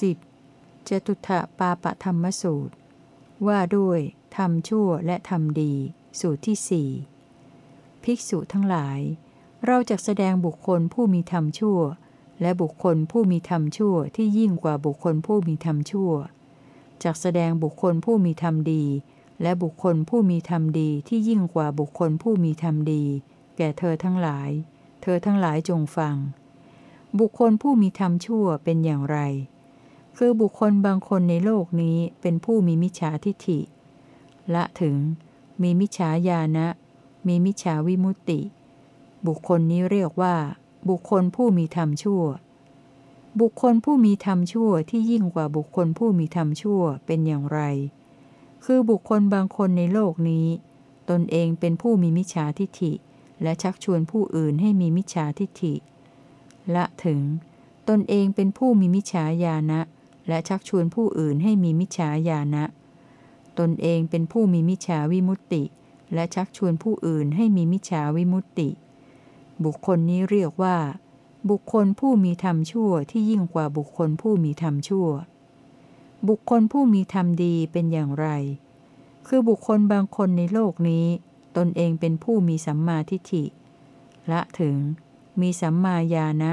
10. จตุถะปาปะธรรมสูตร ว่าด้วยทำชั่วและทำดี สูตรที่สี่ภิกษุทั้งหลาย เราจะแสดงบุคคลผู้มีธรรมชั่ว และบุคคลผู้มีธรรมชั่วที่ยิ่งกว่าบุคคลผู้มีธรรมชั่วจักแสดงบุคคลผู้มีธรรมดี และบุคคลผู้มีธรรมดีที่ยิ่งกว่าบุคคลผู้มีธรรมดี แก่เธอทั้งหลาย เธอทั้งหลายจงฟัง บุคคลผู้มีธรรมชั่วเป็นอย่างไร คือบุคคลบางคนในโลกนี้เป็นผู้มีมิจฉาทิฐิ ละถึง มีมิจฉาญาณะ มีมิจฉาวิมุตติ บุคคลนี้เรียกว่า บุคคลผู้มีธรรมชั่ว บุคคลผู้มีธรรมชั่วที่ยิ่งกว่าบุคคลผู้มีธรรมชั่วเป็นอย่างไร คือบุคคลบางคนในโลกนี้ ตนเองเป็นผู้มีมิจฉาทิฐิ และชักชวนผู้อื่นให้มีมิจฉาทิฐิ ละถึง ตนเองเป็นผู้มีมิจฉาญาณะ และชักชวนผู้อื่นให้มีมิจฉาญาณะ ตนเองเป็นผู้มีมิจฉาวิมุตติ และชักชวนผู้อื่นให้มีมิจฉาวิมุตติ บุคคลนี้เรียกว่า บุคคลผู้มีธรรมชั่วที่ยิ่งกว่าบุคคลผู้มีธรรมชั่ว บุคคลผู้มีธรรมดีเป็นอย่างไร คือบุคคลบางคนในโลกนี้ ตนเองเป็นผู้มีสัมมาทิฏฐิละถึง มีสัมมาญาณะ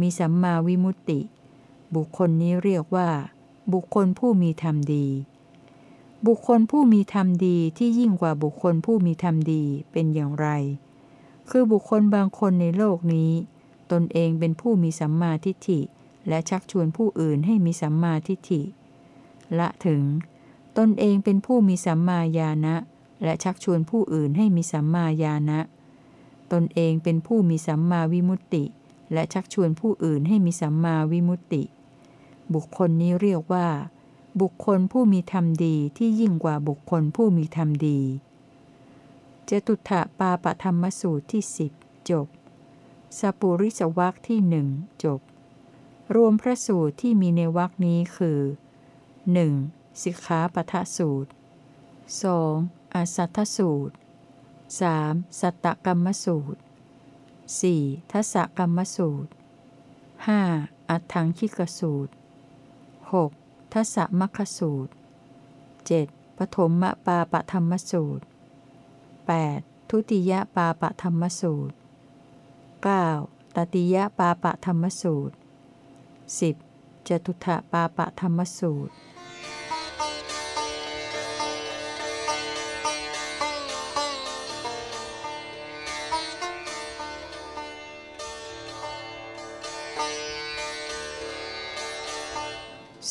มีสัมมาวิมุตติ บุคคลนี้เรียกว่า บุคคลผู้มีธรรมดี บุคคลผู้มีธรรมดีที่ยิ่งกว่าบุคคลผู้มีธรรมดีเป็นอย่างไร คือบุคคลบางคนในโลกนี้ ตนเองเป็นผู้มีสัมมาทิฏฐิ และชักชวนผู้อื่นให้มีสัมมาทิฏฐิ ละถึง ตนเองเป็นผู้มีสัมมาญาณะ และชักชวนผู้อื่นให้มีสัมมาญาณะตนเองเป็นผู้มีสัมมาวิมุตติ และชักชวนผู้อื่นให้มีสัมมาวิมุตติ บุคคลนี้เรียกว่า บุคคลผู้มีธรรมดีที่ยิ่งกว่าบุคคลผู้มีธรรมดีเจตุถะปาปธรรมสูตรที่สิบจบสปุริสวักที่หนึ่งจบ รวมพระสูตรที่มีในวักนี้คือ 1. สิกขาปทะสูตร 2. อสัทธสูตร 3. สัตตกรรมสูตร 4. ทัศกรรมสูตร 5. อัตถังคิกสูตร 6. ทัศมัคสูตร 7. ปฐมมปาปธรรมสูตร 8. ทุติยปาปธรรมสูตร 9. ตติยปาปธรรมสูตร 10. จตุถปาปธรรมสูตร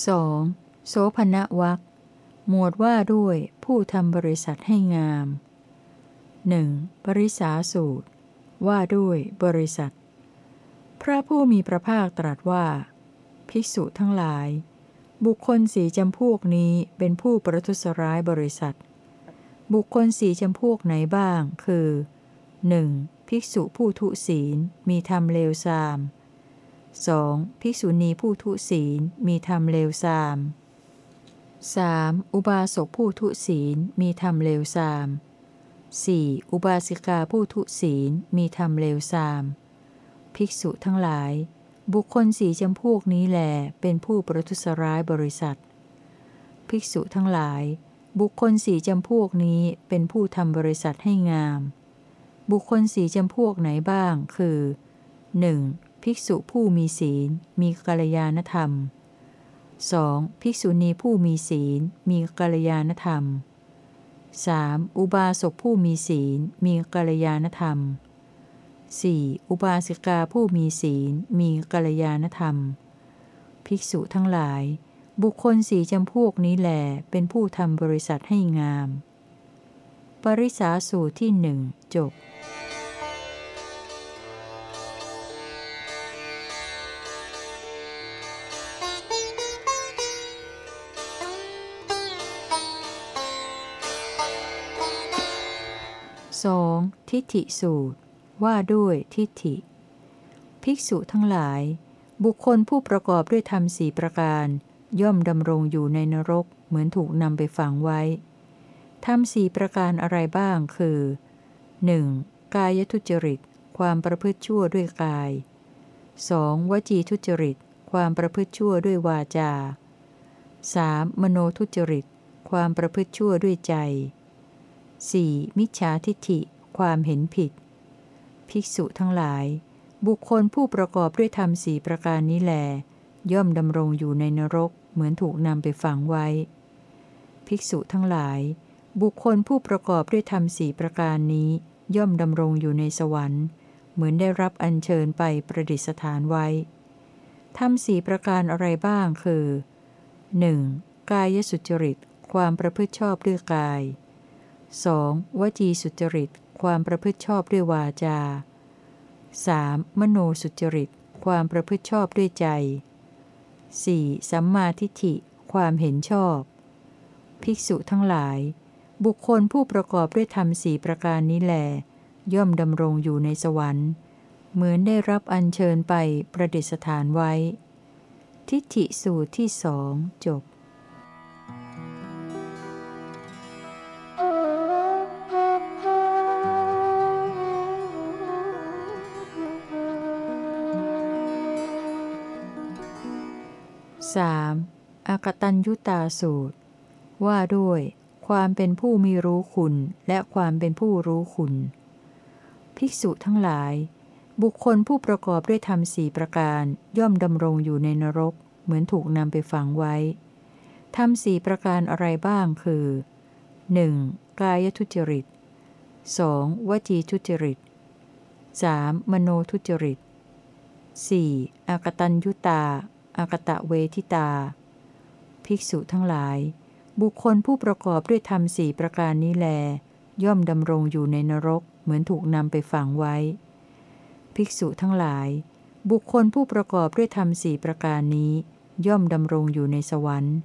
สองโสภณวักหมวดว่าด้วยผู้ทำบริษัทให้งามหนึ่งปริสาสูตร ว่าด้วยบริษัท พระผู้มีพระภาคตรัสว่า ภิกษุทั้งหลาย บุคคลสีจำพวกนี้เป็นผู้ประทุษร้ายบริษัท บุคคลสีจำพวกไหนบ้าง คือ 1. ภิกษุผู้ทุศีลมีธรรมเลวทราม 2. ภิกษุณีผู้ทุศีลมีธรรมเลวทราม 3. อุบาสกผู้ทุศีลมีธรรมเลวทราม 4. อุบาสิกาผู้ทุศีลมีธรรมเลวทราม ภิกษุทั้งหลาย บุคคลสีจำพวกนี้แหลเป็นผู้ประทุษร้ายบริษัท ภิกษุทั้งหลาย บุคคลสีจำพวกนี้เป็นผู้ทำบริษัทให้งาม บุคคลสีจำพวกไหนบ้าง คือ 1. ภิกษุผู้มีศีล มีกัลยาณธรรม 2. ภิกษุณีผู้มีศีล มีกัลยาณธรรม 3. อุบาสกผู้มีศีล มีกัลยาณธรรม 4. อุบาสิกาผู้มีศีล มีกัลยาณธรรม ภิกษุทั้งหลาย บุคคลสี่จำพวกนี้แหลเป็นผู้ทำบริษัทให้งาม ปริสาสูตรที่หนึ่งจบ ทิฏฐิสูตร ว่าด้วยทิฏฐิ ภิกษุทั้งหลาย บุคคลผู้ประกอบด้วยธรรมสี่ประการ ย่อมดำรงอยู่ในนรกเหมือนถูกนำไปฝังไว้ธรรมสี่ประการอะไรบ้างคือ 1. กายทุจริต ความประพฤติชั่วด้วยกาย 2. วจีทุจริต ความประพฤติชั่วด้วยวาจา 3. มโนทุจริต ความประพฤติชั่วด้วยใจ 4. มิจฉาทิฏฐิ ความเห็นผิด ภิกษุทั้งหลาย บุคคลผู้ประกอบด้วยธรรมสี่ประการนี้แล ย่อมดำรงอยู่ในนรกเหมือนถูกนำไปฝังไว้ ภิกษุทั้งหลาย บุคคลผู้ประกอบด้วยธรรมสี่ประการนี้ ย่อมดำรงอยู่ในสวรรค์ เหมือนได้รับอัญเชิญไปประดิษฐานไว้ทำสี่ประการอะไรบ้างคือ 1. กายสุจริต ความประพฤติชอบด้วยกาย 2. วจีสุจริต ความประพฤติชอบด้วยวาจา 3. มโนสุจริต ความประพฤติชอบด้วยใจ 4. สัมมาทิฏฐิ ความเห็นชอบ ภิกษุทั้งหลาย บุคคลผู้ประกอบด้วยธรรมสี่ประการนี้แล ย่อมดำรงอยู่ในสวรรค์ เหมือนได้รับอัญเชิญไปประดิษฐานไว้ ทิฏฐิสูตรที่สองจบ 3. อากตัญยุตาสูตร ว่าด้วย ความเป็นผู้มีรู้คุณและความเป็นผู้รู้คุณ ภิกษุทั้งหลาย บุคคลผู้ประกอบด้วยธรรมสี่ประการย่อมดำรงอยู่ในนรก เหมือนถูกนำไปฝังไว้ธรรมสี่ประการอะไรบ้างคือ 1. กายทุจริต 2. วจีทุจริต 3. มโนทุจริต 4. อากตัญยุตา อากตะเวทิตา ภิกษุทั้งหลาย บุคคลผู้ประกอบด้วยธรรมสี่ประการนี้แล ย่อมดำรงอยู่ในนรกเหมือนถูกนำไปฝังไว้ ภิกษุทั้งหลาย บุคคลผู้ประกอบด้วยธรรมสี่ประการนี้ ย่อมดำรงอยู่ในสวรรค์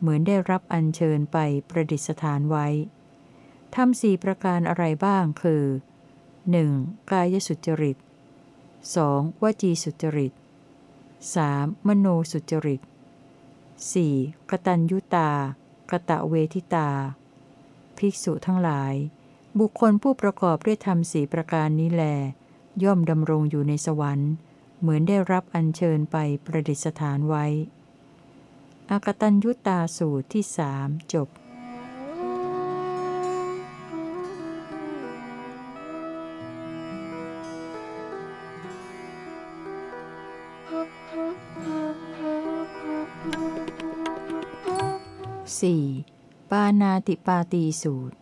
เหมือนได้รับอัญเชิญไปประดิษฐานไว้ธรรมสี่ประการอะไรบ้างคือ 1. กายสุจริต 2. วจีสุจริต 3. มโนสุจริต 4. กตัญยุตากตะเวทิตา ภิกษุทั้งหลาย บุคคลผู้ประกอบด้วยธรรมสี่ประการนี้แล ย่อมดำรงอยู่ในสวรรค์ เหมือนได้รับอัญเชิญไปประดิษฐานไว้ อากตัญยุตาสูตรที่สามจบ นาติปาตีสูตร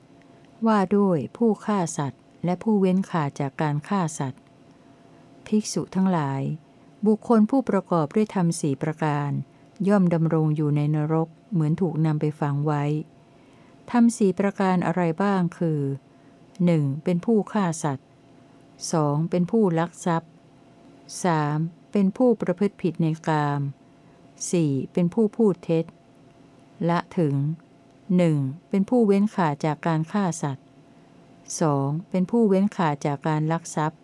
ว่าด้วยผู้ฆ่าสัตว์ และผู้เว้นขาดจากการฆ่าสัตว์ ภิกษุทั้งหลาย บุคคลผู้ประกอบด้วยธรรมสี่ประการ ย่อมดำรงอยู่ในนรกเหมือนถูกนำไปฝังไว้ทำสี่ประการอะไรบ้างคือ 1. เป็นผู้ฆ่าสัตว์ 2. เป็นผู้ลักทรัพย์ 3. เป็นผู้ประพฤติผิดในกาม 4. เป็นผู้พูดเท็จ ละถึง 1. เป็นผู้เว้นขาดจากการฆ่าสัตว์ 2. เป็นผู้เว้นขาดจากการลักทรัพย์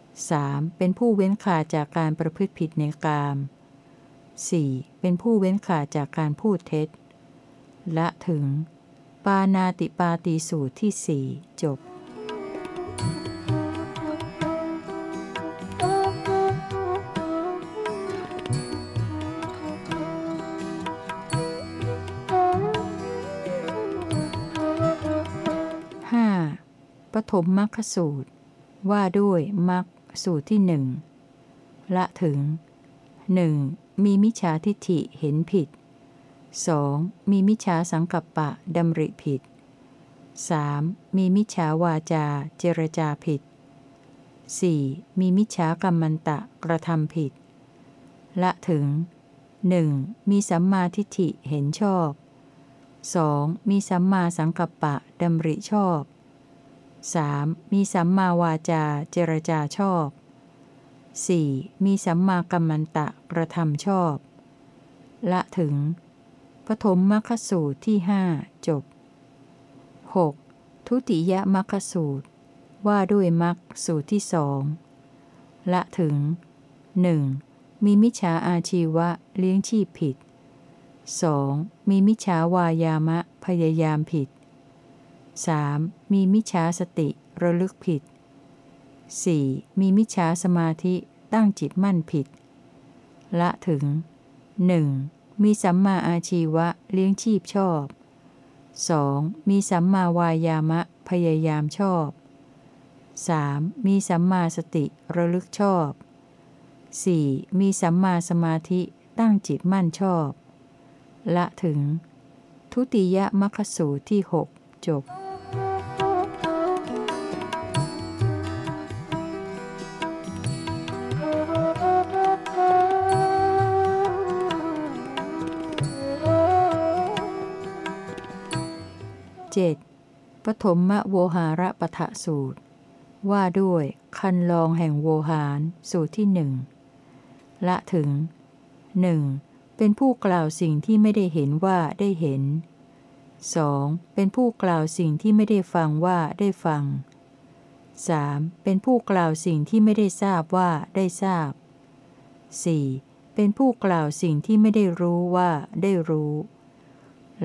3. เป็นผู้เว้นขาดจากการประพฤติผิดในกาม 4. เป็นผู้เว้นขาดจากการพูดเท็จ ละถึง ปานาติปาตีสูตรที่สี่จบ ปฐมมรรคสูตร ว่าด้วยมรรคสูตรที่หนึ่งละถึง 1. มีมิจฉาทิฏฐิเห็นผิด 2. มีมิจฉาสังกัปปะดำริผิด 3. มีมิจฉาวาจาเจรจาผิด 4. มีมิจฉากรรมันตะกระทำผิด ละถึง 1. มีสัมมาทิฏฐิเห็นชอบ 2. มีสัมมาสังกัปปะดำริชอบ 3. มีสัมมาวาจาเจรจาชอบ 4. มีสัมมากัมมันตะกระทำชอบ ละถึง ปฐมมรรคสูตรที่หจบ 6. ทุติยมรรคสูตร ว่าด้วยมรรคสูตรที่สองละถึง 1. มีมิจฉาอาชีวะเลี้ยงชีพผิด 2. มีมิจฉาวายามะพยายามผิด 3. มีมิจฉาสติระลึกผิด 4. มีมิจฉาสมาธิตั้งจิตมั่นผิด ละถึง 1. มีสัมมาอาชีวะเลี้ยงชีพชอบ 2. มีสัมมาวายามะพยายามชอบ 3. มีสัมมาสติระลึกชอบ 4. มีสัมมาสมาธิตั้งจิตมั่นชอบ ละถึง ทุติยมัคคสูตรที่ 6 จบ 7. ปฐมโวหาระปะทะสูตร ว่าด้วยคันลองแห่งโวหารสูตรที่หนึ่งละถึงหนึ่งเป็นผู้กล่าวสิ่งที่ไม่ได้เห็นว่าได้เห็น 2. เป็นผู้กล่าวสิ่งที่ไม่ได้ฟังว่าได้ฟัง 3. เป็นผู้กล่าวสิ่งที่ไม่ได้ทราบว่าได้ทราบ 4. เป็นผู้กล่าวสิ่งที่ไม่ได้รู้ว่าได้รู้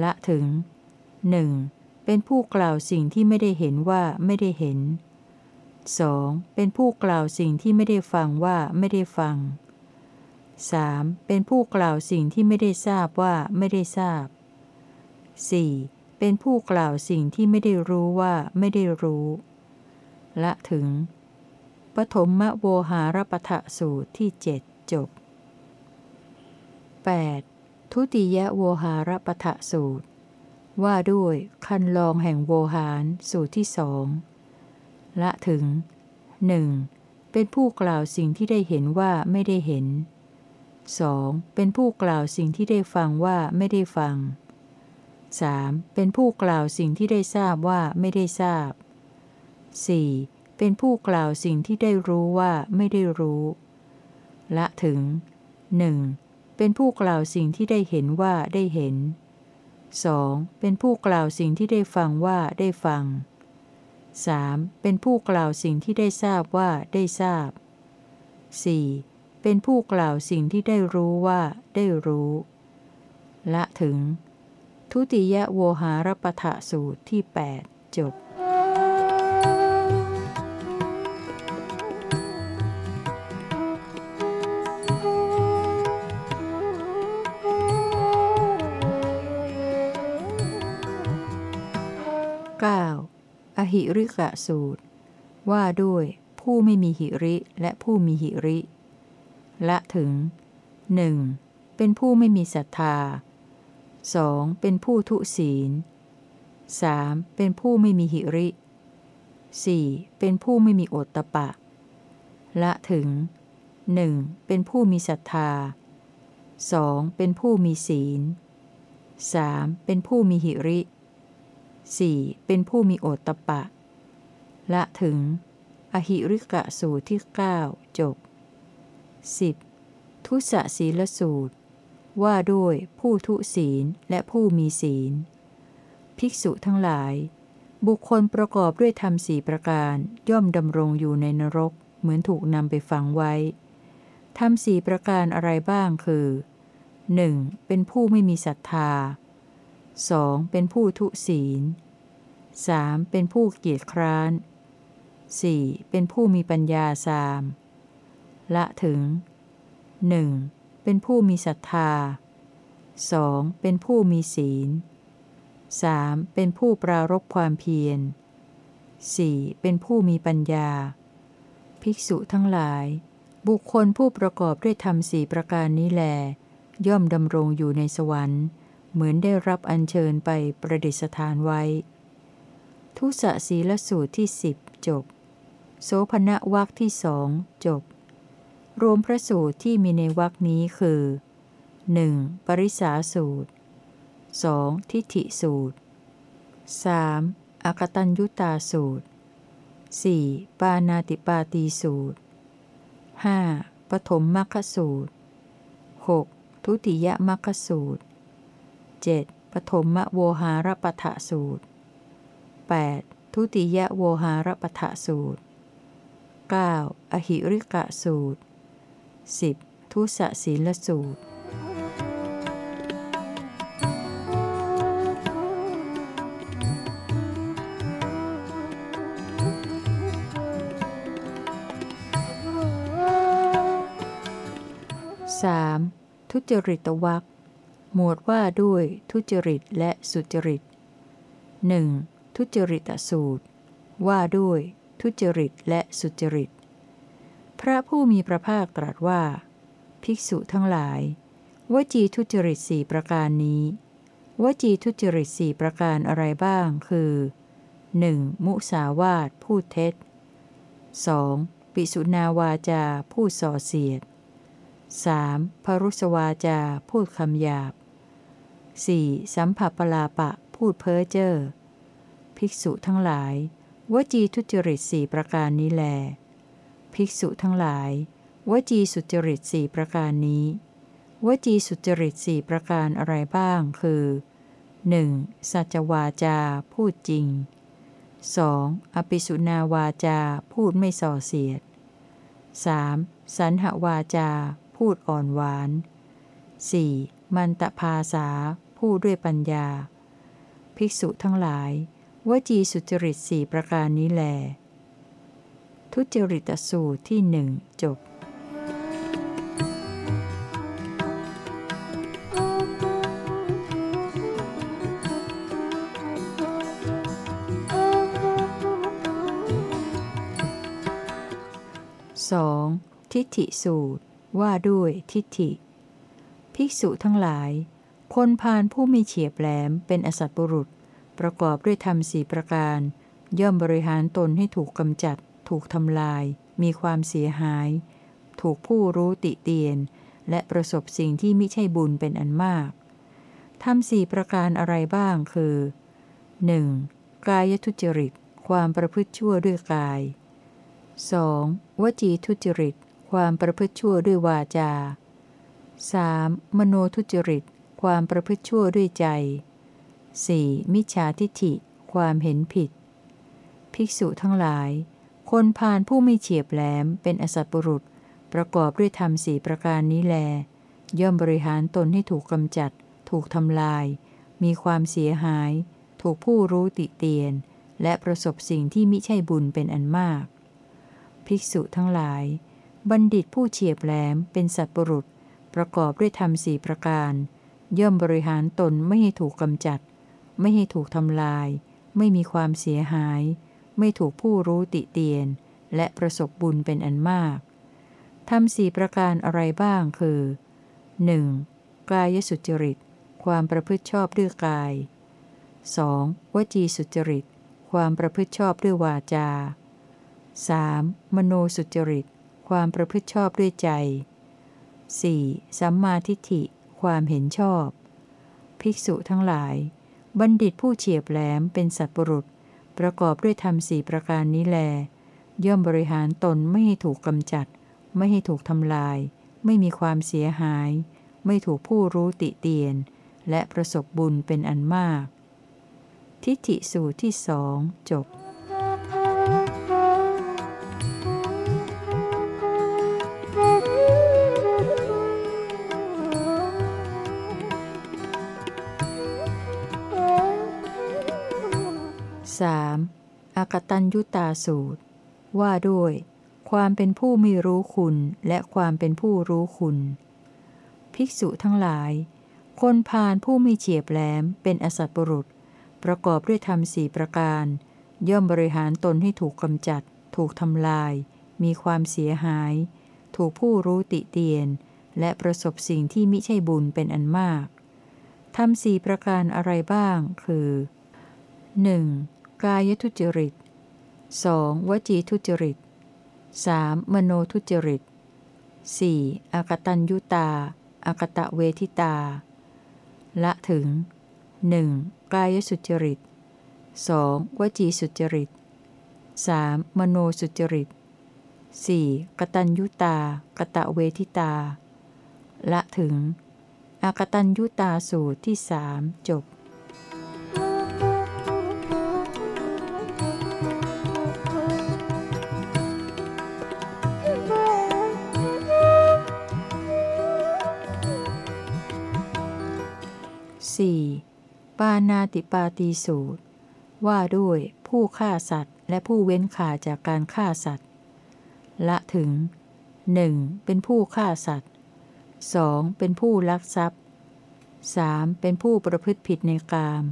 ละถึง 1. เป็นผู้กล่าวสิ่งที่ไม่ได้เห็นว่าไม่ได้เห็น 2. เป็นผู้กล่าวสิ่งที่ไม่ได้ฟังว่าไม่ได้ฟัง 3. เป็นผู้กล่าวสิ่งที่ไม่ได้ทราบว่าไม่ได้ทราบ 4. เป็นผู้กล่าวสิ่งที่ไม่ได้รู้ว่าไม่ได้รู้ ละถึง ปฐมมโวหารปทะสูตรที่เจ็ดจบ 8. ทุติยโวหารปทะสูตร ว่าด้วยคันลองแห่งโวหารสูตรที่สองละถึงหนึ่งเป็นผู้กล่าวสิ่งที่ได้เห็นว่าไม่ได้เห็น 2. เป็นผู้กล่าวสิ่งที่ได้ฟังว่าไม่ได้ฟัง 3. เป็นผู้กล่าวสิ่งที่ได้ทราบว่าไม่ได้ทราบ 4. เป็นผู้กล่าวสิ่งที่ได้รู้ว่าไม่ได้รู้ ละถึง 1. เป็นผู้กล่าวสิ่งที่ได้เห็นว่าได้เห็น 2. เป็นผู้กล่าวสิ่งที่ได้ฟังว่าได้ฟัง 3. เป็นผู้กล่าวสิ่งที่ได้ทราบว่าได้ทราบ 4. เป็นผู้กล่าวสิ่งที่ได้รู้ว่าได้รู้ ละถึง ทุติยโวหารปทะสูตรที่ 8 จบ หิริกะสูตร ว่าด้วยผู้ไม่มีหิริและผู้มีหิริ ละถึง 1. เป็นผู้ไม่มีศรัทธา 2. เป็นผู้ทุศีล 3. เป็นผู้ไม่มีหิริ 4. เป็นผู้ไม่มีโอตตะปะ ละถึง 1. เป็นผู้มีศรัทธา 2. เป็นผู้มีศีล 3. เป็นผู้มีหิริ 4. เป็นผู้มีโอตตะปะ ละถึง อหิริกะสูตรที่ 9 จบ 10. ทุสศีลสูตร ว่าด้วยผู้ทุศีลและผู้มีศีล ภิกษุทั้งหลาย บุคคลประกอบด้วยธรรมสี่ประการย่อมดำรงอยู่ในนรก เหมือนถูกนำไปฝังไว้ธรรมสี่ประการอะไรบ้างคือ 1. เป็นผู้ไม่มีศรัทธา 2. เป็นผู้ทุศีล 3. เป็นผู้เกียจคร้าน 4. เป็นผู้มีปัญญาสามละถึง 1. เป็นผู้มีศรัทธา 2. เป็นผู้มีศีล 3. เป็นผู้ปรารบความเพียร 4. เป็นผู้มีปัญญา ภิกษุทั้งหลาย บุคคลผู้ประกอบด้วยธรรมสี่ประการนี้แล ย่อมดำรงอยู่ในสวรรค์ เหมือนได้รับอัญเชิญไปประดิษฐานไว้ ทุสศีลสูตรที่สิบจบ โสภณวักที่สองจบ รวมพระสูตรที่มีในวักนี้คือ 1. ปริสาสูตร 2. ทิฏฐิสูตร 3. อกตัญยุตาสูตร 4. ปานาติปาตีสูตร 5. ปฐมมัคคสูตร 6. ทุติยมัคคสูตร 7. ปฐมโวหารปทะสูตร 8. ทุติยโวหารปทะสูตร 9. อหิริกะสูตร 10. ทุสศีลสูตร 3. ทุจริตวัก หมวดว่าด้วยทุจริตและสุจริต 1. ทุจริตสูตร ว่าด้วยทุจริตและสุจริต พระผู้มีพระภาคตรัสว่า ภิกษุทั้งหลาย วจีทุจริตสี่ประการนี้ วจีทุจริตสี่ประการอะไรบ้างคือ 1. มุสาวาทพูดเท็จ 2. ปิสุนาวาจาพูดส่อเสียด 3. พรุสวาจาพูดคำหยาบ 4. สัมผัสปลาปะ พูดเพ้อเจ้อ ภิกษุทั้งหลาย วจีทุจริตสี่ประการนี้แล ภิกษุทั้งหลาย วจีสุจริตสี่ประการนี้ วจีสุจริตสี่ประการอะไรบ้าง คือ 1. สัจวาจา พูดจริง 2. อภิสุนาวาจา พูดไม่ส่อเสียด 3. สันหวาจา พูดอ่อนหวาน 4. มันตภาษา พูดด้วยปัญญา ภิกษุทั้งหลาย วจีสุจริตสี่ประการนี้แล ทุจริตสูตรที่หนึ่งจบ 2. ทิฏฐิสูตรว่าด้วยทิฏฐิ ภิกษุทั้งหลาย คนพาลผู้มีเฉียบแหลมเป็นอสัตบุรุษ ประกอบด้วยธรรมสี่ประการ ย่อมบริหารตนให้ถูกกำจัด ถูกทำลาย มีความเสียหาย ถูกผู้รู้ติเตียน และประสบสิ่งที่ไม่ใช่บุญเป็นอันมากทำสี่ประการอะไรบ้างคือ 1. กายทุจริต ความประพฤติชั่วด้วยกาย 2. วจีทุจริต ความประพฤติชั่วด้วยวาจา 3. มโนทุจริต ความประพฤติชั่วด้วยใจ 4. มิจฉาทิฏฐิ ความเห็นผิด ภิกษุทั้งหลาย คนพาลผู้ไม่เฉียบแหลมเป็นอสัตบุรุษ ประกอบด้วยธรรมสี่ประการนี้แล ย่อมบริหารตนให้ถูกกำจัด ถูกทำลาย มีความเสียหาย ถูกผู้รู้ติเตียน และประสบสิ่งที่มิใช่บุญเป็นอันมาก ภิกษุทั้งหลาย บัณฑิตผู้เฉียบแหลมเป็นสัตบุรุษ ประกอบด้วยธรรมสี่ประการ ย่อมบริหารตนไม่ให้ถูกกำจัด ไม่ให้ถูกทำลาย ไม่มีความเสียหาย ไม่ถูกผู้รู้ติเตียน และประสบบุญเป็นอันมากทำสี่ประการอะไรบ้างคือ 1. กายสุจริต ความประพฤติชอบด้วยกาย 2. วจีสุจริต ความประพฤติชอบด้วยวาจา 3. มโนสุจริต ความประพฤติชอบด้วยใจ 4. สัมมาทิฏฐิ ความเห็นชอบ ภิกษุทั้งหลาย บัณฑิตผู้เฉียบแหลมเป็นสัตว์ปรุษ ประกอบด้วยธรรมสี่ประการนี้แล ย่อมบริหารตนไม่ให้ถูกกำจัด ไม่ให้ถูกทำลาย ไม่มีความเสียหาย ไม่ถูกผู้รู้ติเตียน และประสบบุญเป็นอันมาก ทิฏฐิสูตรที่สองจบ อากตัญยุตาสูตร ว่าด้วย ความเป็นผู้ไม่รู้คุณและความเป็นผู้รู้คุณ ภิกษุทั้งหลาย คนพาลผู้ไม่เฉียบแหลมเป็นอสัตบุรุษ ประกอบด้วยธรรมสี่ประการ ย่อมบริหารตนให้ถูกกำจัด ถูกทำลาย มีความเสียหาย ถูกผู้รู้ติเตียน และประสบสิ่งที่มิใช่บุญเป็นอันมากทำสี่ประการอะไรบ้าง คือ 1. กายทุจริต 2. วจีทุจริต 3. มโนทุจริต 4. อากตัญยุตาอากตะเวทิตา ละถึง 1. กายสุจริต 2. วจีสุจริต 3. มโนสุจริต 4. กตัญยุตากตะเวทิตา ละถึง อากตัญยุตาสูตรที่สามจบ 4. ปานาติปาตีสูตร ว่าด้วยผู้ฆ่าสัตว์ และผู้เว้นขาจากการฆ่าสัตว์ ละถึง 1. เป็นผู้ฆ่าสัตว์ 2. เป็นผู้ลักทรัพย์ 3. เป็นผู้ประพฤติผิดในกาม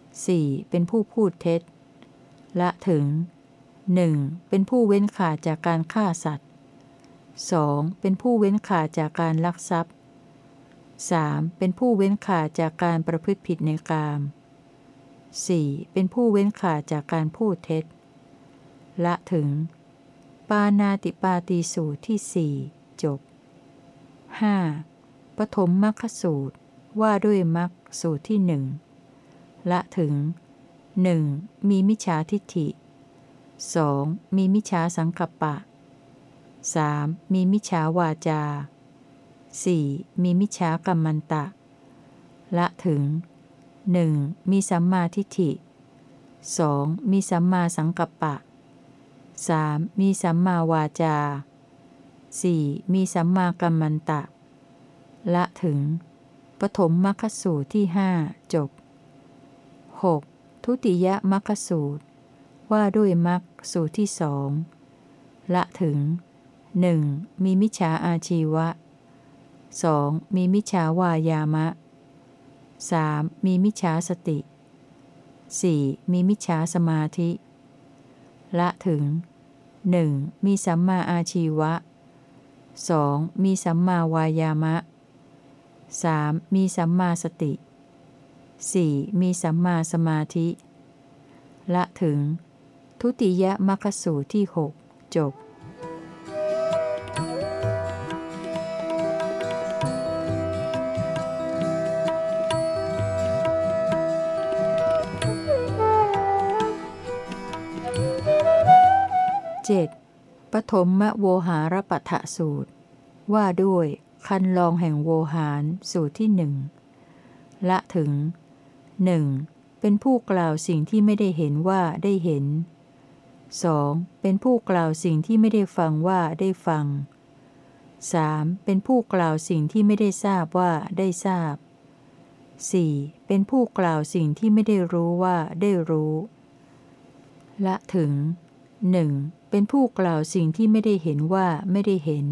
4. เป็นผู้พูดเท็จ ละถึง 1. เป็นผู้เว้นขาจากการฆ่าสัตว์ 2. เป็นผู้เว้นขาจากการลักทรัพย์ 3. เป็นผู้เว้นขาดจากการประพฤติผิดในกาม 4. เป็นผู้เว้นขาดจากการพูดเท็จ ละถึง ปานาติปาตีสูตรที่สี่จบ 5. ปฐมมรคสูตรว่าด้วยมรคสูตรที่หนึ่งละถึง 1. มีมิจฉาทิฏฐิ 2. มีมิจฉาสังกัปปะ 3. มีมิจฉาวาจา 4. มีมิจฉากรรมันตะ ละถึง 1. มีสัมมาทิฏฐิ 2. มีสัมมาสังกัปปะ 3. มีสัมมาวาจา 4. มีสัมมากัมมันตะ ละถึง ปฐมมรรคสูตรที่หจบ 6. ทุติยมรรคสูตร ว่าด้วยมรรคสูตรที่สองละถึง 1. มีมิจฉาอาชีวะ 2. มีมิจฉาวายามะ 3. มีมิจฉาสติ 4. มีมิจฉาสมาธิ ละถึง 1. มีสัมมาอาชีวะ 2. มีสัมมาวายามะ 3. มีสัมมาสติ 4. มีสัมมาสมาธิ ละถึง ทุติยมรรคสูตรที่หจบ 7. ปฐมมโวหารปะทะสูตร ว่าด้วยคันลองแห่งโวหารสูตรที่หนึ่งละถึงหนึ่งเป็นผู้กล่าวสิ่งที่ไม่ได้เห็นว่าได้เห็น 2. เป็นผู้กล่าวสิ่งที่ไม่ได้ฟังว่าได้ฟัง 3. เป็นผู้กล่าวสิ่งที่ไม่ได้ทราบว่าได้ทราบ 4. เป็นผู้กล่าวสิ่งที่ไม่ได้รู้ว่าได้รู้ ละถึง 1. เป็นผู้กล่าวสิ่งที่ไม่ได้เห็นว่าไม่ได้เห็น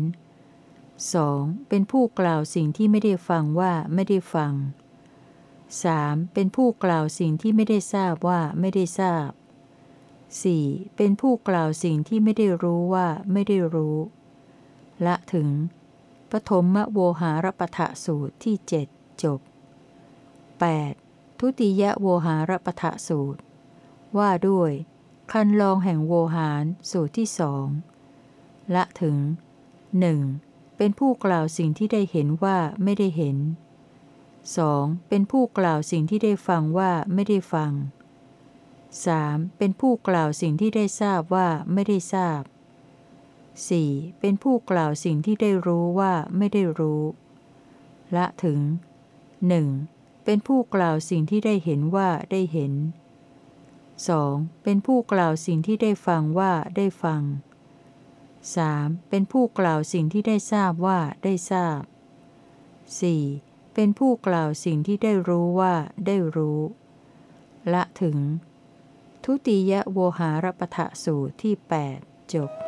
2. เป็นผู้กล่าวสิ่งที่ไม่ได้ฟังว่าไม่ได้ฟัง 3. เป็นผู้กล่าวสิ่งที่ไม่ได้ทราบว่าไม่ได้ทราบ 4. เป็นผู้กล่าวสิ่งที่ไม่ได้รู้ว่าไม่ได้รู้ ละถึง ปฐมมโวหารปทะสูตรที่เจ็ดจบ 8. ทุติยโวหารปทะสูตร ว่าด้วย คันลองแห่งโวหารสูตรที่สองละถึงหนึ่งเป็นผู้กล่าวสิ่งที่ได้เห็นว่าไม่ได้เห็น 2. เป็นผู้กล่าวสิ่งที่ได้ฟังว่าไม่ได้ฟัง 3. เป็นผู้กล่าวสิ่งที่ได้ทราบว่าไม่ได้ทราบ 4. เป็นผู้กล่าวสิ่งที่ได้รู้ว่าไม่ได้รู้ ละถึง 1. เป็นผู้กล่าวสิ่งที่ได้เห็นว่าได้เห็น 2. เป็นผู้กล่าวสิ่งที่ได้ฟังว่าได้ฟัง 3. เป็นผู้กล่าวสิ่งที่ได้ทราบว่าได้ทราบ 4. เป็นผู้กล่าวสิ่งที่ได้รู้ว่าได้รู้ ละถึง ทุติยโวหารปทะสูตรที่ 8 จบ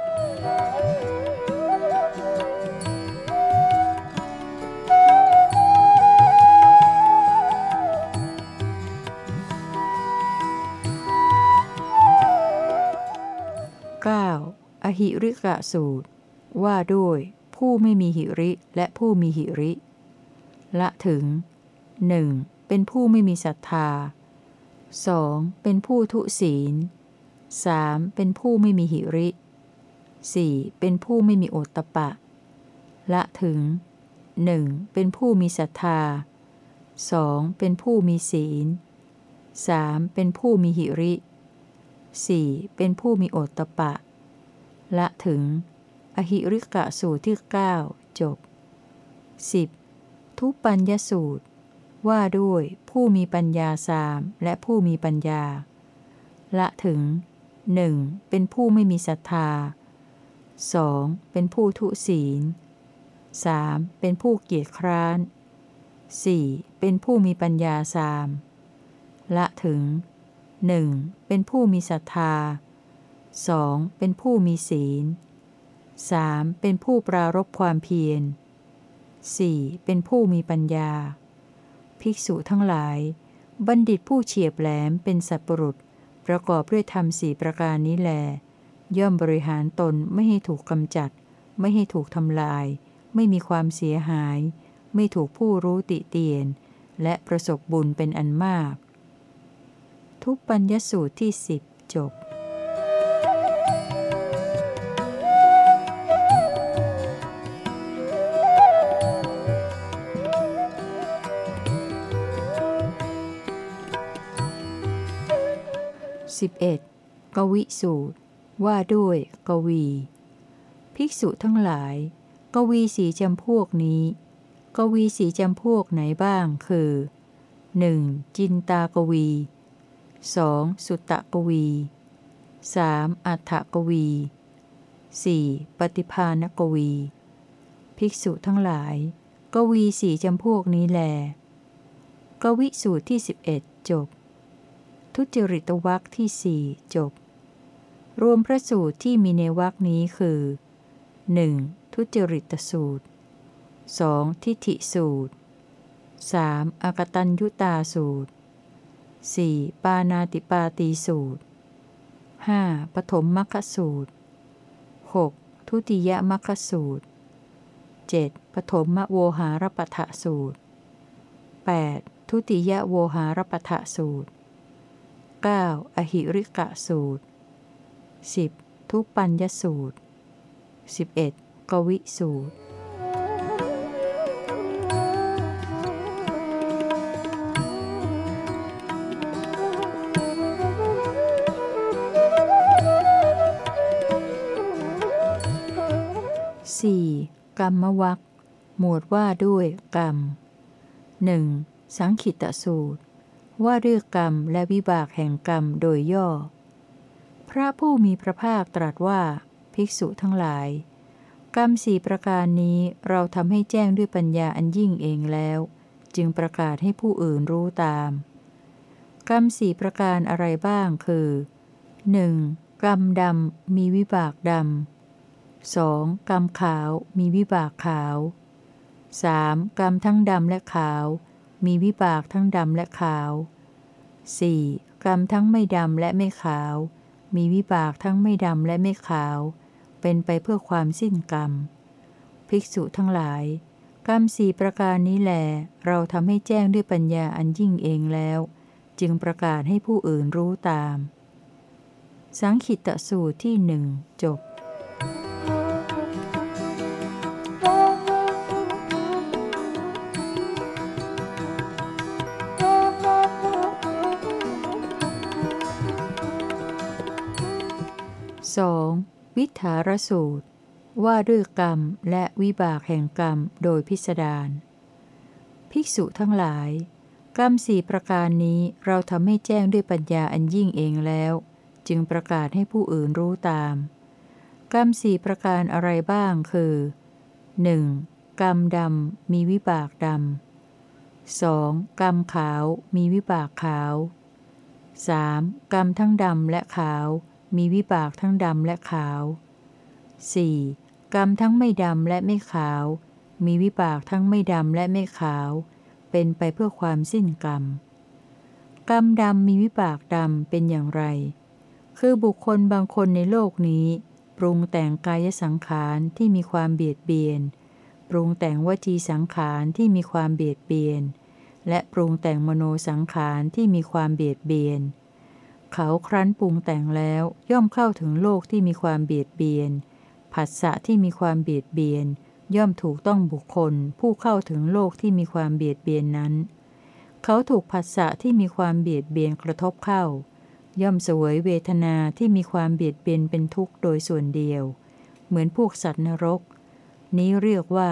9. อหิริกะสูตร ว่าด้วย ผู้ไม่มีหิริและผู้มีหิริ ละถึง 1. เป็นผู้ไม่มีศรัทธา 2. เป็นผู้ทุศีล 3. เป็นผู้ไม่มีหิริ 4. เป็นผู้ไม่มีโอตตะปะ ละถึง 1. เป็นผู้มีศรัทธา 2. เป็นผู้มีศีล 3. เป็นผู้มีหิริ 4. เป็นผู้มีโอตตะปะ ละถึง อหิริกะสูตรที่ 9 จบ 10. ทุปัญญสูตร ว่าด้วยผู้มีปัญญาสามและผู้มีปัญญา ละถึง 1. เป็นผู้ไม่มีศรัทธา 2. เป็นผู้ทุศีล 3. เป็นผู้เกียจคร้าน 4. เป็นผู้มีปัญญาสามละถึง หนึ่งเป็นผู้มีศรัทธา 2. เป็นผู้มีศีล 3. เป็นผู้ปรารบความเพียร 4. เป็นผู้มีปัญญา ภิกษุทั้งหลาย บัณฑิตผู้เฉียบแหลมเป็นสัตว์ปรุษ ประกอบด้วยธรรมสี่ประการนี้แล ย่อมบริหารตนไม่ให้ถูกกำจัด ไม่ให้ถูกทำลาย ไม่มีความเสียหาย ไม่ถูกผู้รู้ติเตียน และประสบบุญเป็นอันมาก ทุกปัญญสูตรที่สิบจบ 11. กวิสูตร ว่าด้วยกวี ภิกษุทั้งหลาย กวีสีจำพวกนี้ กวีสีจำพวกไหนบ้างคือ 1. จินตากวี 2. สุตตะกวี 3. อัฏฐกวี 4. ปฏิภาณกวี ภิกษุทั้งหลาย กวีสี่จำพวกนี้แล กวิสูตรที่ 11 จบ ทุจริตวักที่สี่จบ รวมพระสูตรที่มีในวักนี้คือ 1. ทุจริตสูตร 2. ทิฏฐิสูตร 3. อกตัญยุตาสูตร 4. ปานาติปาตีสูตร 5. ปฐมมัคคสูตร 6. ทุติยมัคคสูตร 7. ปฐมมโวหารปทะสูตร 8. ทุติยโวหารปทะสูตร 9. อหิริกะสูตร 10. ทุปัญญสูตร 11. กวิสูตร กรรมวักหมวดว่าด้วยกรรมหนึ่งสังขิตสูตร ว่าด้วยกรรมและวิบากแห่งกรรมโดยย่อ พระผู้มีพระภาคตรัสว่า ภิกษุทั้งหลาย กรรมสี่ประการนี้เราทำให้แจ้งด้วยปัญญาอันยิ่งเองแล้ว จึงประกาศให้ผู้อื่นรู้ตาม กรรมสี่ประการอะไรบ้างคือ 1. กรรมดำมีวิบากดำ 2. กรรมขาวมีวิบากขาว 3. กรรมทั้งดำและขาว มีวิบากทั้งดำและขาว 4. กรรมทั้งไม่ดำและไม่ขาว มีวิบากทั้งไม่ดำและไม่ขาว เป็นไปเพื่อความสิ้นกรรม ภิกษุทั้งหลาย กรรมสี่ประการนี้แหลเราทำให้แจ้งด้วยปัญญาอันยิ่งเองแล้ว จึงประกาศให้ผู้อื่นรู้ตาม สังขิตสูตรที่หนึ่งจบ 2. วิถารสูตร ว่าด้วยกรรมและวิบากแห่งกรรมโดยพิสดารภิกษุทั้งหลาย กรรมสี่ประการนี้เราทำให้แจ้งด้วยปัญญาอันยิ่งเองแล้ว จึงประกาศให้ผู้อื่นรู้ตาม กรรมสี่ประการอะไรบ้างคือ 1. กรรมดำมีวิบากดำ 2. กรรมขาวมีวิบากขาว 3. กรรมทั้งดำและขาว มีวิบากทั้งดำและขาว 4. กรรมทั้งไม่ดำและไม่ขาว มีวิบากทั้งไม่ดำและไม่ขาว เป็นไปเพื่อความสิ้นกรรม กรรมดำมีวิบากดำเป็นอย่างไร คือบุคคลบางคนในโลกนี้ ปรุงแต่งกายสังขารที่มีความเบียดเบียน ปรุงแต่งวจีสังขารที่มีความเบียดเบียน และปรุงแต่งมโนสังขารที่มีความเบียดเบียน เขาครั้นปรุงแต่งแล้วย่อมเข้าถึงโลกที่มีความเบียดเบียน ผัสสะที่มีความเบียดเบียน ย่อมถูกต้องบุคคล ผู้เข้าถึงโลกที่มีความเบียดเบียนนั้น เขาถูกผัสสะที่มีความเบียดเบียนกระทบเข้า ย่อมเสวยเวทนาที่มีความเบียดเบียนเป็นทุกข์โดยส่วนเดียว เหมือนพวกสัตว์นรก นี้เรียกว่า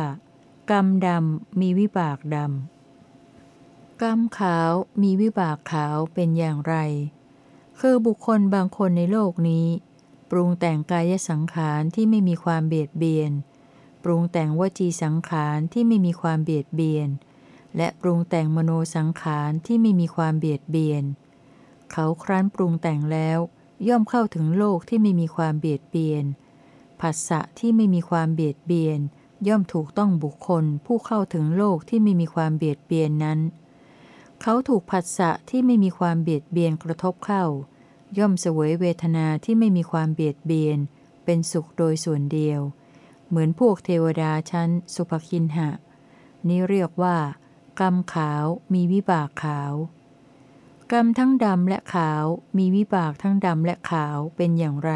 กรรมดำมีวิบากดำกรรมขาวมีวิบากขาวเป็นอย่างไร คือบุคคลบางคนในโลกนี้ ปรุงแต่งกายสังขารที่ไม่มีความเบียดเบียน ปรุงแต่งวจีสังขารที่ไม่มีความเบียดเบียน และปรุงแต่งมโนสังขารที่ไม่มีความเบียดเบียน เขาครั้นปรุงแต่งแล้วย่อมเข้าถึงโลกที่ไม่มีความเบียดเบียนผัสสะที่ไม่มีความเบียดเบียน ย่อมถูกต้องบุคคลผู้เข้าถึงโลกที่ไม่มีความเบียดเบียนนั้น เขาถูกผัสสะที่ไม่มีความเบียดเบียนกระทบเข้า ย่อมเสวยเวทนาที่ไม่มีความเบียดเบียน เป็นสุขโดยส่วนเดียว เหมือนพวกเทวดาชั้น สุภคินหะ นี้เรียกว่า กรรมขาวมีวิบากขาว กรรมทั้งดำและขาวมีวิบากทั้งดำและขาวเป็นอย่างไร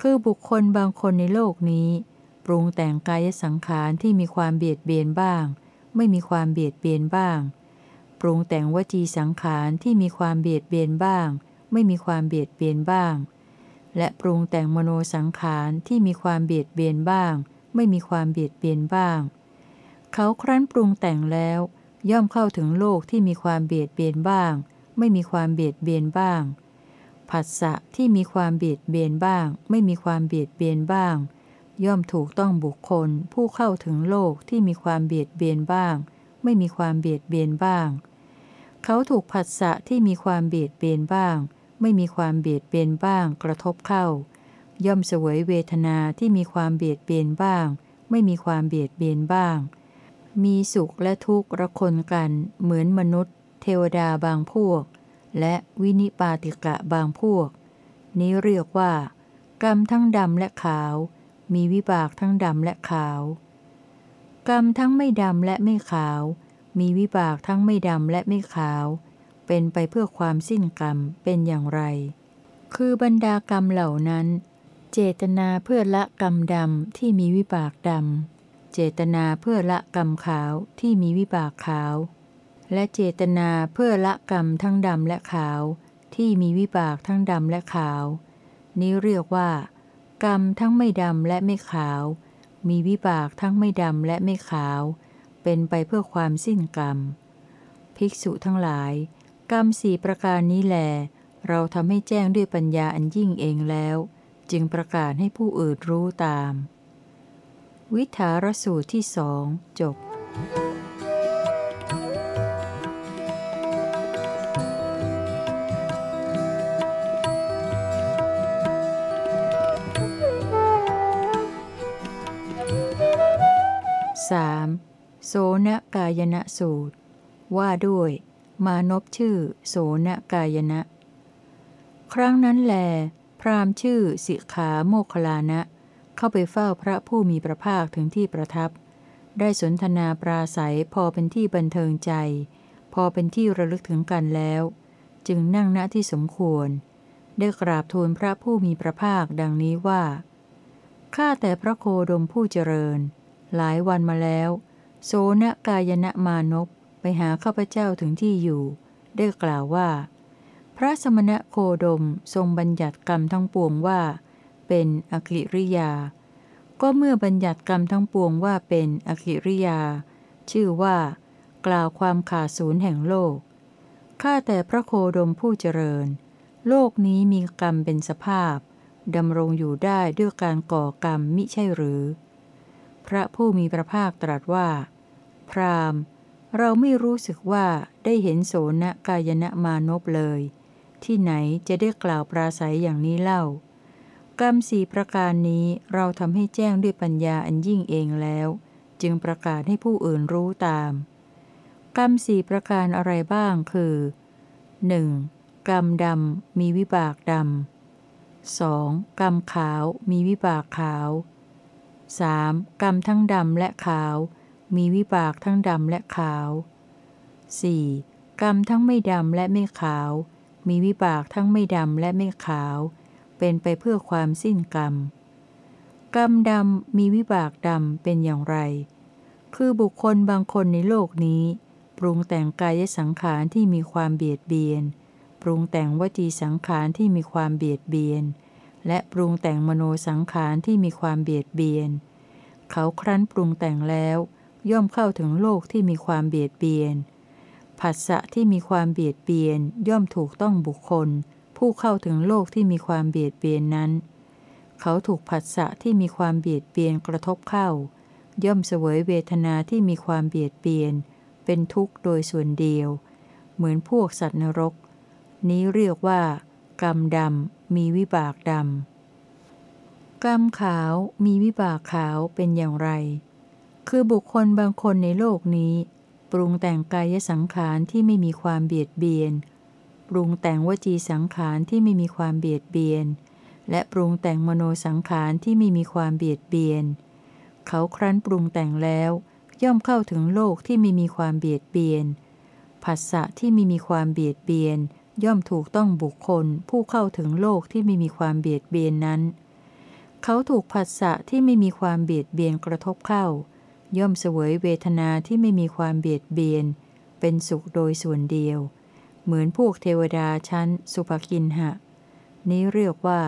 คือบุคคลบางคนในโลกนี้ ปรุงแต่งกายสังขารที่มีความเบียดเบียนบ้าง ไม่มีความเบียดเบียนบ้าง ปรุงแต่งวจีสังขารที่มีความเบียดเบียนบ้าง ไม่มีความเบียดเบียนบ้าง และปรุงแต่งมโนสังขารที่มีความเบียดเบียนบ้าง ไม่มีความเบียดเบียนบ้าง เขาครั้นปรุงแต่งแล้ว ย่อมเข้าถึงโลกที่มีความเบียดเบียนบ้าง ไม่มีความเบียดเบียนบ้างผัสสะที่มีความเบียดเบียนบ้าง ไม่มีความเบียดเบียนบ้าง ย่อมถูกต้องบุคคล ผู้เข้าถึงโลกที่มีความเบียดเบียนบ้าง ไม่มีความเบียดเบียนบ้าง เขาถูกผัสสะที่มีความเบียดเบียนบ้าง ไม่มีความเบียดเบียนบ้าง กระทบเข้า ย่อมเสวยเวทนาที่มีความเบียดเบียนบ้าง ไม่มีความเบียดเบียนบ้าง มีสุขและทุกข์ระคนกัน เหมือนมนุษย์ เทวดาบางพวก และวินิปาติกะบางพวก นี้เรียกว่า กรรมทั้งดำและขาว มีวิบากทั้งดำและขาว กรรมทั้งไม่ดำและไม่ขาว มีวิบากทั้งไม่ดำและไม่ขาว เป็นไปเพื่อความสิ้นกรรมเป็นอย่างไร คือบรรดากรรมเหล่านั้น เจตนาเพื่อละกรรมดำที่มีวิบากดำ เจตนาเพื่อละกรรมขาวที่มีวิบากขาว และเจตนาเพื่อละกรรมทั้งดำและขาว ที่มีวิบากทั้งดำและขาว นี้เรียกว่า กรรมทั้งไม่ดำและไม่ขาว มีวิบากทั้งไม่ดำและไม่ขาว เป็นไปเพื่อความสิ้นกรรม ภิกษุทั้งหลาย กรรมสี่ประการนี้แล เราทำให้แจ้งด้วยปัญญาอันยิ่งเองแล้ว จึงประกาศให้ผู้อื่นรู้ตาม วิถารสูตรที่สองจบ 3. โสนกายนะสูตร ว่าด้วย มานพชื่อ โสนกายนะ ครั้งนั้นแล พราหมชื่อสิขาโมคลานะ เข้าไปเฝ้าพระผู้มีพระภาคถึงที่ประทับ ได้สนทนาปราศัยพอเป็นที่บันเทิงใจ พอเป็นที่ระลึกถึงกันแล้ว จึงนั่งณที่สมควร ได้กราบทูลพระผู้มีพระภาคดังนี้ว่าข้าแต่พระโคดมผู้เจริญ หลายวันมาแล้ว โสนกายนะมานพไปหาข้าพเจ้าถึงที่อยู่ ได้กล่าวว่า พระสมณะโคดมทรงบัญญัติกรรมทั้งปวงว่า เป็นอกิริยา ก็เมื่อบัญญัติกรรมทั้งปวงว่าเป็นอกิริยา ชื่อว่า กล่าวความขาดศูนย์แห่งโลกข้าแต่พระโคดมผู้เจริญ โลกนี้มีกรรมเป็นสภาพดำรงอยู่ได้ด้วยการก่อกรรมมิใช่หรือ พระผู้มีพระภาคตรัสว่า พรามเราไม่รู้สึกว่าได้เห็นโสนกายนะมานพเลย ที่ไหนจะได้กล่าวปราศัยอย่างนี้เล่า กรรมสี่ประการนี้เราทำให้แจ้งด้วยปัญญาอันยิ่งเองแล้ว จึงประกาศให้ผู้อื่นรู้ตาม กรรมสี่ประการอะไรบ้างคือ 1. กรรมดำมีวิบากดำ 2. กรรมขาวมีวิบากขาว 3. กรรมทั้งดำและขาว มีวิบากทั้งดำและขาว 4. กรรมทั้งไม่ดำและไม่ขาว มีวิบากทั้งไม่ดำและไม่ขาว เป็นไปเพื่อความสิ้นกรรม กรรมดำมีวิบากดำเป็นอย่างไร คือบุคคลบางคนในโลกนี้ ปรุงแต่งกายสังขารที่มีความเบียดเบียน ปรุงแต่งวจีสังขารที่มีความเบียดเบียน และปรุงแต่งมโนสังขารที่มีความเบียดเบียน เขาครั้นปรุงแต่งแล้ว ย่อมเข้าถึงโลกที่มีความเบียดเบียน ผัสสะที่มีความเบียดเบียนย่อมถูกต้องบุคคล ผู้เข้าถึงโลกที่มีความเบียดเบียนนั้น เขาถูกผัสสะที่มีความเบียดเบียนกระทบเข้า ย่อมเสวยเวทนาที่มีความเบียดเบียน เป็นทุกข์โดยส่วนเดียว เหมือนพวกสัตว์นรก นี้เรียกว่า กรรมดำมีวิบากดำกรรมขาวมีวิบากขาวเป็นอย่างไร คือบุคคลบางคนในโลกนี้ ปรุงแต่งกายสังขารที่ไม่มีความเบียดเบียน ปรุงแต่งวจีสังขารที่ไม่มีความเบียดเบียน และปรุงแต่งมโนสังขารที่ไม่มีความเบียดเบียน เขาครั้นปรุงแต่งแล้ว ย่อมเข้าถึงโลกที่ไม่มีความเบียดเบียนผัสสะที่ไม่มีความเบียดเบียน ย่อมถูกต้องบุคคลผู้เข้าถึงโลกที่ไม่มีความเบียดเบียนนั้น เขาถูกผัสสะที่ไม่มีความเบียดเบียนกระทบเข้า ย่อมเสวยเวทนาที่ไม่มีความเบียดเบียน เป็นสุขโดยส่วนเดียว เหมือนพวกเทวดาชั้น สุภกินหะ นี้เรียกว่า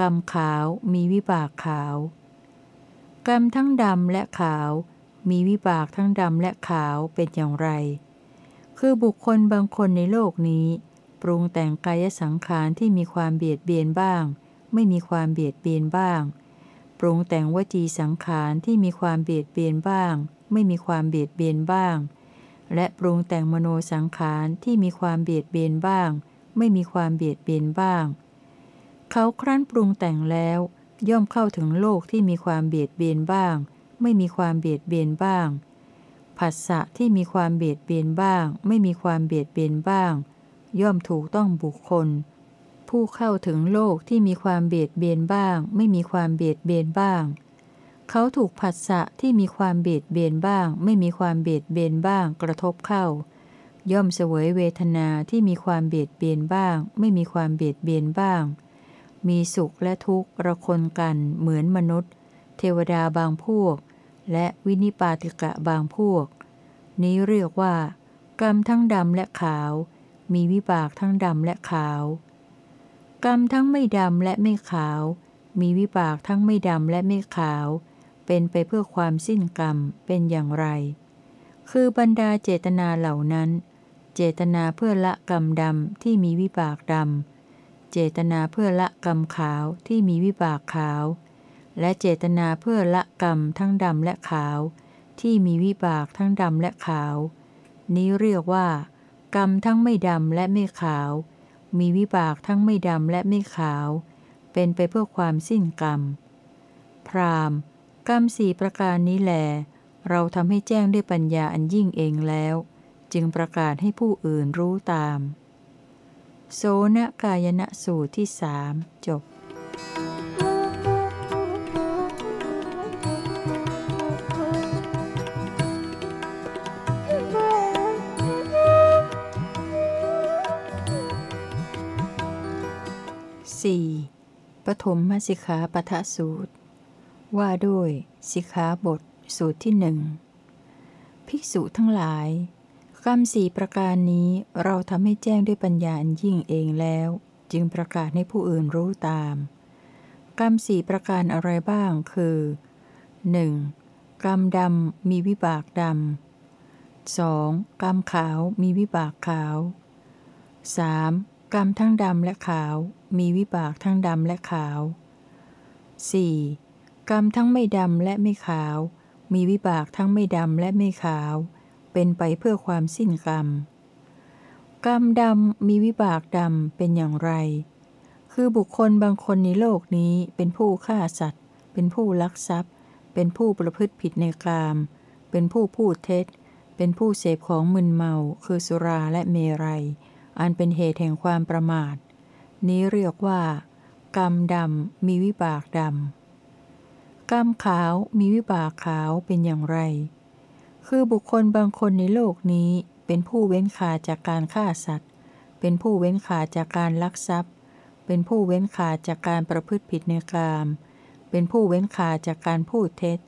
กรรมขาวมีวิบากขาว กรรมทั้งดำและขาว มีวิบากทั้งดำและขาวเป็นอย่างไร คือบุคคลบางคนในโลกนี้ ปรุงแต่งกายสังขารที่มีความเบียดเบียนบ้าง ไม่มีความเบียดเบียนบ้าง ปรุงแต่งวจีสังขารที่มีความเบียดเบียนบ้าง ไม่มีความเบียดเบียนบ้าง และปรุงแต่งมโนสังขารที่มีความเบียดเบียนบ้าง ไม่มีความเบียดเบียนบ้าง เขาครั้นปรุงแต่งแล้ว ย่อมเข้าถึงโลกที่มีความเบียดเบียนบ้าง ไม่มีความเบียดเบียนบ้างผัสสะที่มีความเบียดเบียนบ้าง ไม่มีความเบียดเบียนบ้าง ย่อมถูกต้องบุคคล ผู้เข้าถึงโลกที่มีความเบียดเบียนบ้าง ไม่มีความเบียดเบียนบ้าง เขาถูกผัสสะที่มีความเบียดเบียนบ้าง ไม่มีความเบียดเบียนบ้าง กระทบเข้า ย่อมเสวยเวทนาที่มีความเบียดเบียนบ้าง ไม่มีความเบียดเบียนบ้าง มีสุขและทุกข์ระคนกันเหมือนมนุษย์ เทวดาบางพวก และวินิปาติกะบางพวก นี้เรียกว่า กรรมทั้งดำและขาว มีวิบากทั้งดำและขาว กรรมทั้งไม่ดำและไม่ขาว มีวิบากทั้งไม่ดำและไม่ขาว เป็นไปเพื่อความสิ้นกรรมเป็นอย่างไร คือบรรดาเจตนาเหล่านั้น เจตนาเพื่อละกรรมดำที่มีวิบากดำ เจตนาเพื่อละกรรมขาวที่มีวิบากขาว และเจตนาเพื่อละกรรมทั้งดำและขาว ที่มีวิบากทั้งดำและขาว นี้เรียกว่า กรรมทั้งไม่ดำและไม่ขาว มีวิบากทั้งไม่ดำและไม่ขาว เป็นไปเพื่อความสิ้นกรรม พรามกรรมสี่ประการนี้แหลเราทำให้แจ้งด้วยปัญญาอันยิ่งเองแล้ว จึงประกาศให้ผู้อื่นรู้ตามโซนกายณสูตรที่สามจบ 4. ปฐมมสิกขาปทะสูตร ว่าด้วยสิกขาบทสูตรที่หนึ่งภิกษุทั้งหลายกรรมสี่ประการนี้เราทำให้แจ้งด้วยปัญญาอันยิ่งเองแล้ว จึงประกาศให้ผู้อื่นรู้ตาม กรรมสี่ประการอะไรบ้างคือ 1. กรรมดำมีวิบากดำ 2. กรรมขาวมีวิบากขาว 3. กรรมทั้งดำและขาว มีวิบากทั้งดำและขาว 4. กรรมทั้งไม่ดำและไม่ขาว มีวิบากทั้งไม่ดำและไม่ขาว เป็นไปเพื่อความสิ้นกรรม กรรมดำมีวิบากดำเป็นอย่างไร คือบุคคลบางคนในโลกนี้เป็นผู้ฆ่าสัตว์ เป็นผู้ลักทรัพย์ เป็นผู้ประพฤติผิดในกาม เป็นผู้พูดเท็จ เป็นผู้เสพของมึนเมา คือสุราและเมรัย อันเป็นเหตุแห่งความประมาท นี้เรียกว่า กรรมดำมีวิบากดำกรรมขาวมีวิบากขาวเป็นอย่างไร คือบุคคลบางคนในโลกนี้เป็นผู้เว้นขาจากการฆ่าสัตว์ เป็นผู้เว้นขาจากการลักทรัพย์ เป็นผู้เว้นขาจากการประพฤติผิดในกาม เป็นผู้เว้นขาจากการพูดเท็จ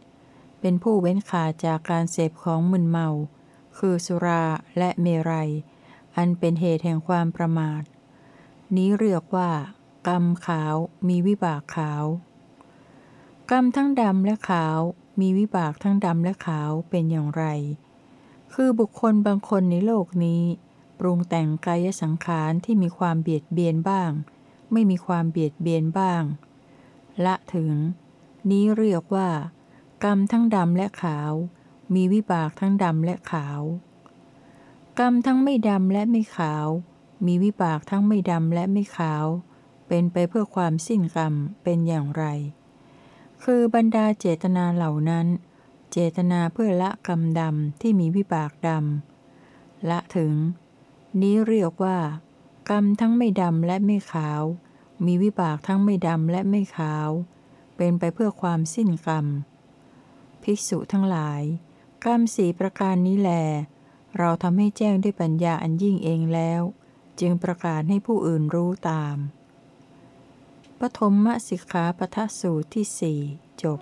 เป็นผู้เว้นขาจากการเสพของมึนเมา คือสุราและเมรัย อันเป็นเหตุแห่งความประมาท นี้เรียกว่า กรรมขาวมีวิบากขาว กรรมทั้งดำและขาวมีวิบากทั้งดำและขาวเป็นอย่างไร คือบุคคลบางคนในโลกนี้ ปรุงแต่งกายสังขารที่มีความเบียดเบียนบ้าง ไม่มีความเบียดเบียนบ้าง ละถึง นี้เรียกว่า กรรมทั้งดำและขาว มีวิบากทั้งดำและขาว กรรมทั้งไม่ดำและไม่ขาว มีวิบากทั้งไม่ดำและไม่ขาว เป็นไปเพื่อความสิ้นกรรมเป็นอย่างไร คือบรรดาเจตนาเหล่านั้น เจตนาเพื่อละกรรมดำที่มีวิบากดำละถึง นี้เรียกว่า กรรมทั้งไม่ดำและไม่ขาว มีวิบากทั้งไม่ดำและไม่ขาว เป็นไปเพื่อความสิ้นกรรม ภิกษุทั้งหลาย กรรมสี่ประการนี้แหล เราทำให้แจ้งด้วยปัญญาอันยิ่งเองแล้ว จึงประกาศให้ผู้อื่นรู้ตาม ปฐมมสิกขาปทสูตรที่สี่จบ